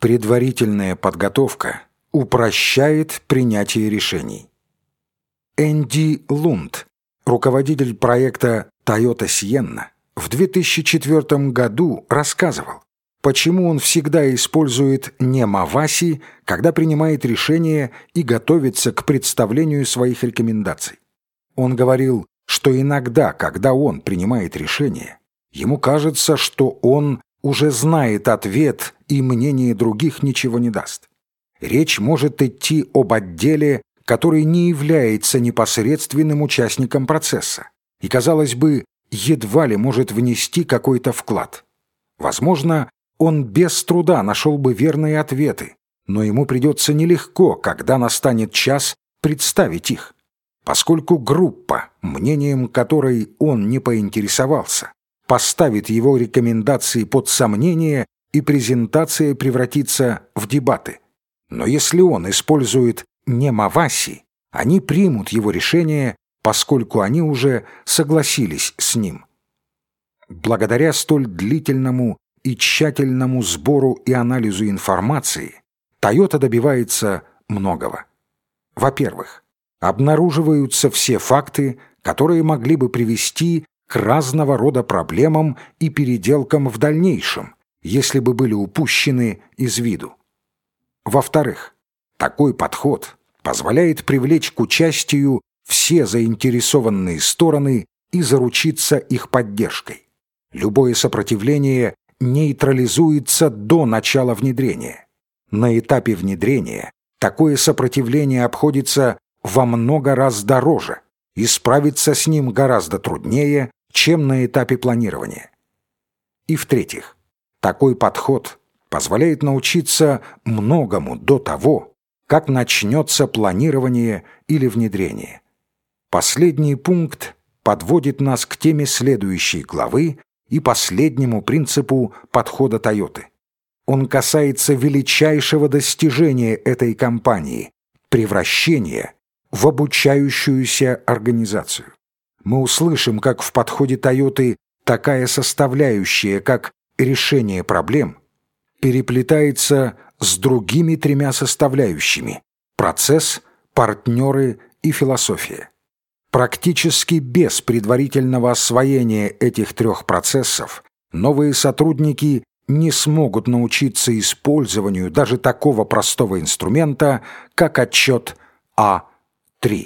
Предварительная подготовка упрощает принятие решений. Энди Лунд, руководитель проекта Toyota Sienna, в 2004 году рассказывал, почему он всегда использует не Маваси, когда принимает решения и готовится к представлению своих рекомендаций. Он говорил, что иногда, когда он принимает решение, ему кажется, что он уже знает ответ и мнение других ничего не даст. Речь может идти об отделе, который не является непосредственным участником процесса и, казалось бы, едва ли может внести какой-то вклад. Возможно, он без труда нашел бы верные ответы, но ему придется нелегко, когда настанет час представить их. Поскольку группа, мнением которой он не поинтересовался, поставит его рекомендации под сомнение и презентация превратится в дебаты. Но если он использует не Маваси, они примут его решение, поскольку они уже согласились с ним. Благодаря столь длительному и тщательному сбору и анализу информации Toyota добивается многого. Во-первых, обнаруживаются все факты, которые могли бы привести к разного рода проблемам и переделкам в дальнейшем, если бы были упущены из виду. Во-вторых, такой подход позволяет привлечь к участию все заинтересованные стороны и заручиться их поддержкой. Любое сопротивление нейтрализуется до начала внедрения. На этапе внедрения такое сопротивление обходится во много раз дороже, и справиться с ним гораздо труднее, чем на этапе планирования. И в-третьих, такой подход позволяет научиться многому до того, как начнется планирование или внедрение. Последний пункт подводит нас к теме следующей главы и последнему принципу подхода Тойоты. Он касается величайшего достижения этой компании – превращения в обучающуюся организацию мы услышим, как в подходе Тойоты такая составляющая, как решение проблем, переплетается с другими тремя составляющими – процесс, партнеры и философия. Практически без предварительного освоения этих трех процессов новые сотрудники не смогут научиться использованию даже такого простого инструмента, как отчет А3.